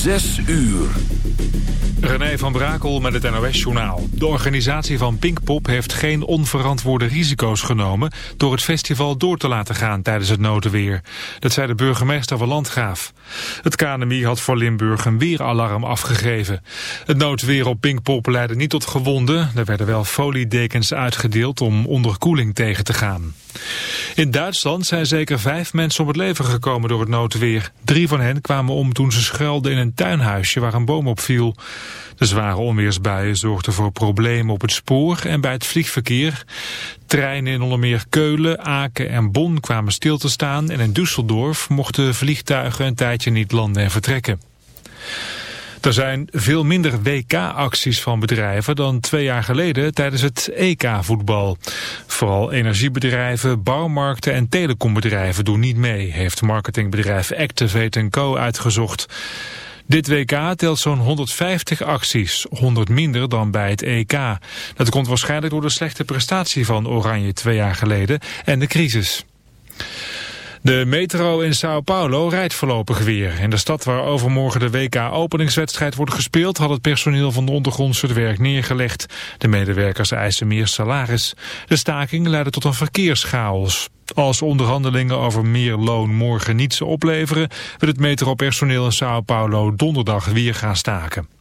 Zes uur. René van Brakel met het NOS-journaal. De organisatie van Pinkpop heeft geen onverantwoorde risico's genomen... door het festival door te laten gaan tijdens het notenweer. Dat zei de burgemeester van Landgraaf. Het KNMI had voor Limburg een weeralarm afgegeven. Het noodweer op Pinkpop leidde niet tot gewonden. Er werden wel foliedekens uitgedeeld om onderkoeling tegen te gaan. In Duitsland zijn zeker vijf mensen om het leven gekomen door het noodweer. Drie van hen kwamen om toen ze schuilden in een tuinhuisje waar een boom op viel. De zware onweersbuien zorgden voor problemen op het spoor en bij het vliegverkeer. Treinen in onder meer Keulen, Aken en Bonn kwamen stil te staan... en in Düsseldorf mochten vliegtuigen een tijdje niet landen en vertrekken. Er zijn veel minder WK-acties van bedrijven dan twee jaar geleden tijdens het EK-voetbal. Vooral energiebedrijven, bouwmarkten en telecombedrijven doen niet mee, heeft marketingbedrijf Activate Co. uitgezocht. Dit WK telt zo'n 150 acties, 100 minder dan bij het EK. Dat komt waarschijnlijk door de slechte prestatie van Oranje twee jaar geleden en de crisis. De metro in Sao Paulo rijdt voorlopig weer. In de stad waar overmorgen de WK-openingswedstrijd wordt gespeeld... had het personeel van de ondergrondse het werk neergelegd. De medewerkers eisen meer salaris. De staking leidde tot een verkeerschaos. Als onderhandelingen over meer loon morgen niets opleveren... wil het metropersoneel in Sao Paulo donderdag weer gaan staken.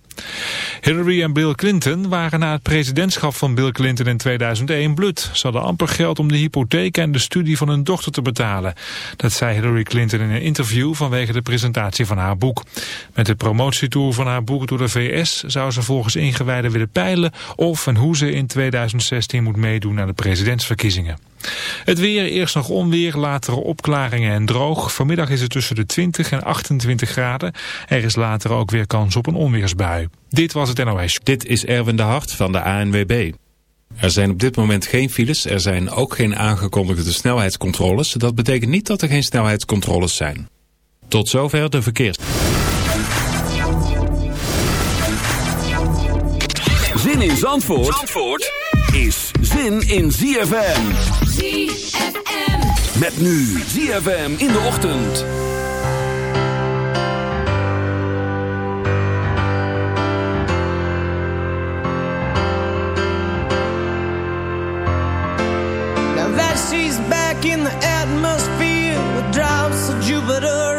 Hillary en Bill Clinton waren na het presidentschap van Bill Clinton in 2001 blut. Ze hadden amper geld om de hypotheek en de studie van hun dochter te betalen. Dat zei Hillary Clinton in een interview vanwege de presentatie van haar boek. Met de promotietour van haar boek door de VS zou ze volgens ingewijden willen peilen of en hoe ze in 2016 moet meedoen aan de presidentsverkiezingen. Het weer, eerst nog onweer, latere opklaringen en droog. Vanmiddag is het tussen de 20 en 28 graden. Er is later ook weer kans op een onweersbui. Dit was het NOS. Dit is Erwin de Hart van de ANWB. Er zijn op dit moment geen files, er zijn ook geen aangekondigde snelheidscontroles. Dat betekent niet dat er geen snelheidscontroles zijn. Tot zover de verkeers. Zin in Zandvoort, Zandvoort is zin in ZFM. ZFM. Met nu ZFM in de ochtend. Now that she's back in the atmosphere with drops of Jupiter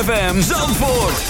ZFM Zandvoort.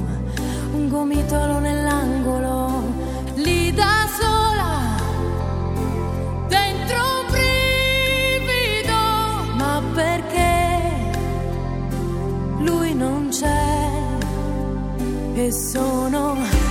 e sono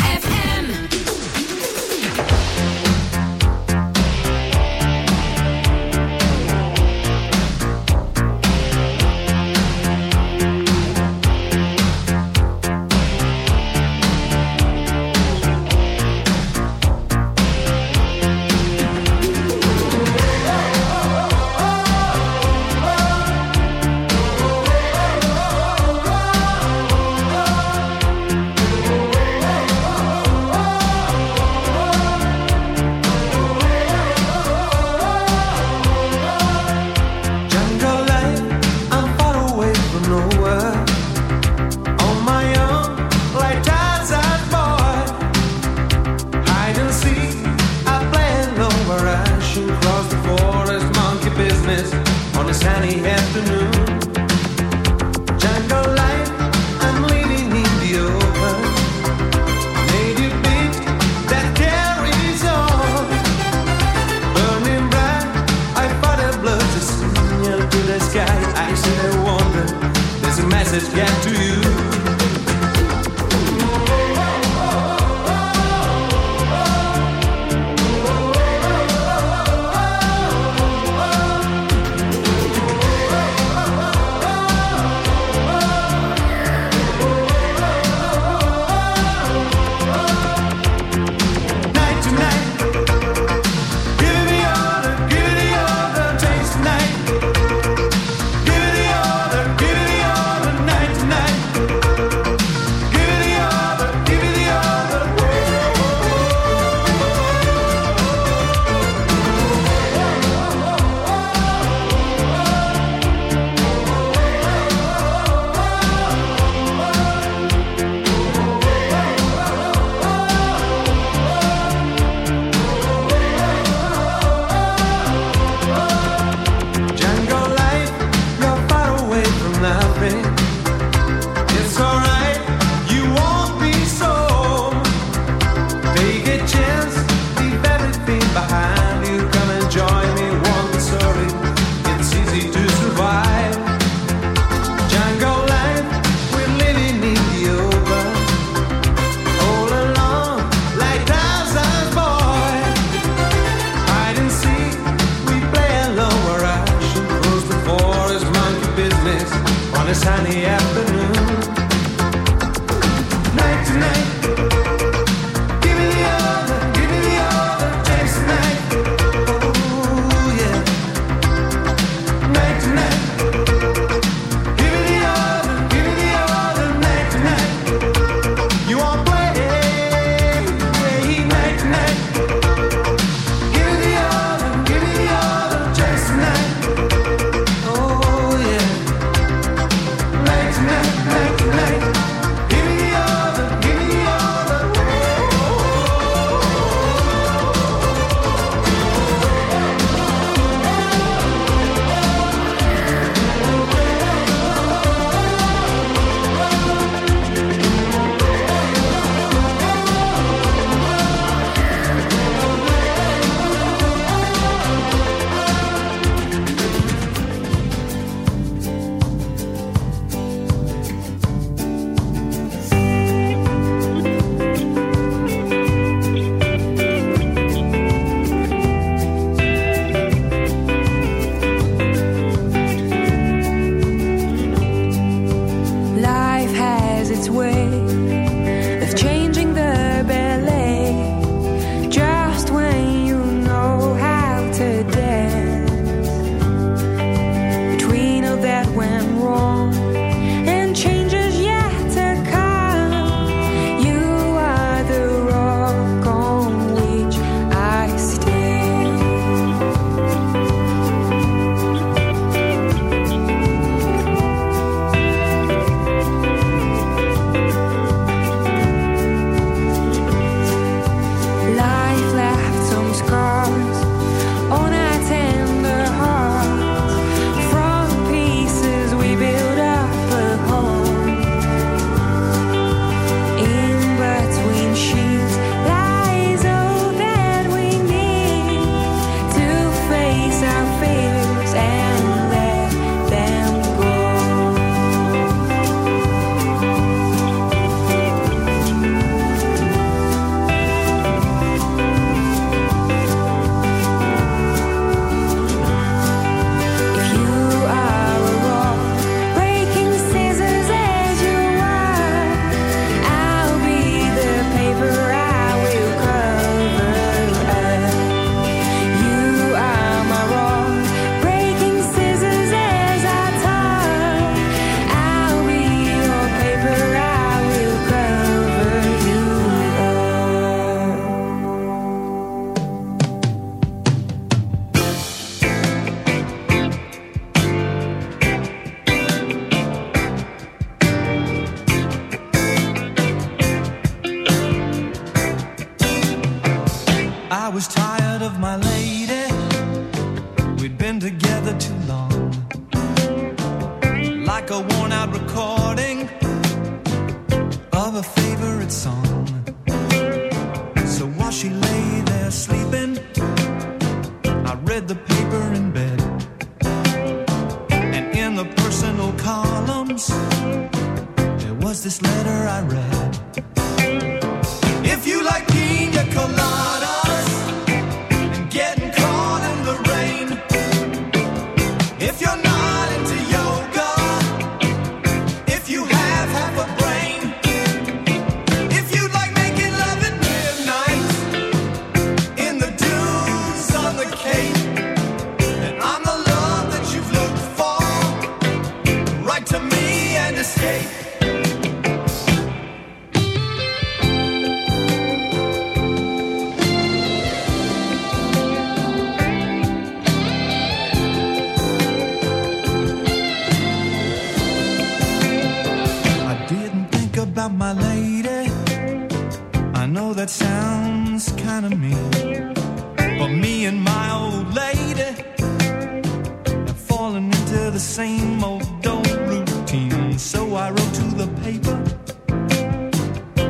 same old dull routine. So I wrote to the paper,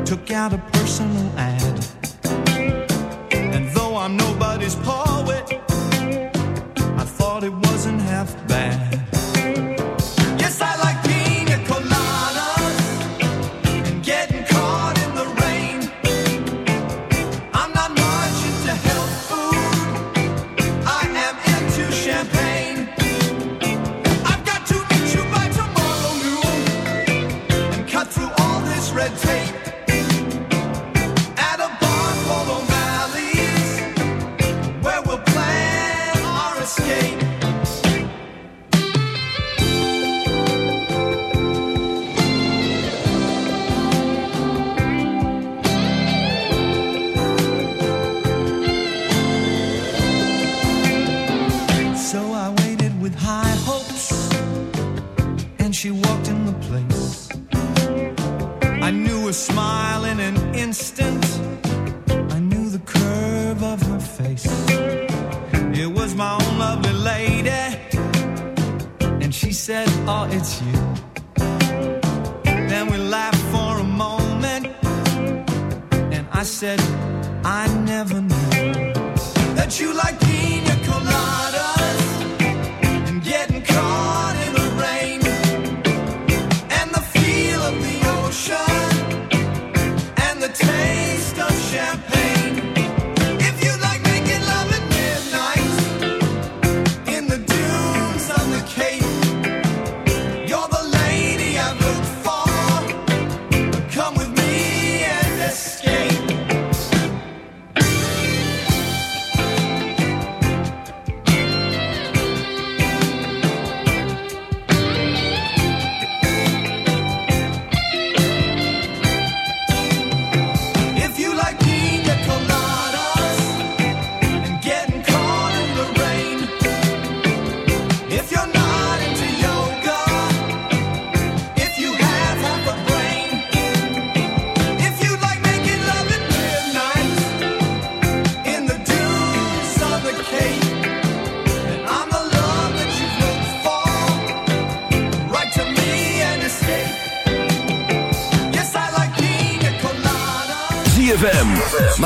took out a personal ad.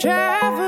travel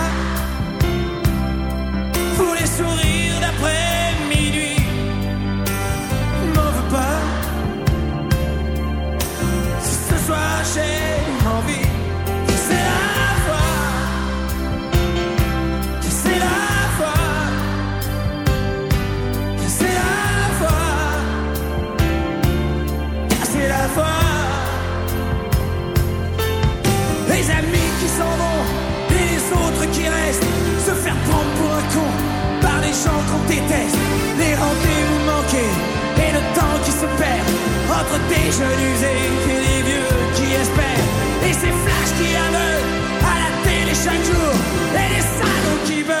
sourire qu'on déteste, les rendez-vous manqués et le temps qui se perd entre des jeunes usés et des vieux qui espèrent. Et ces flashs qui aveuglent à la télé chaque jour et les salons qui veulent.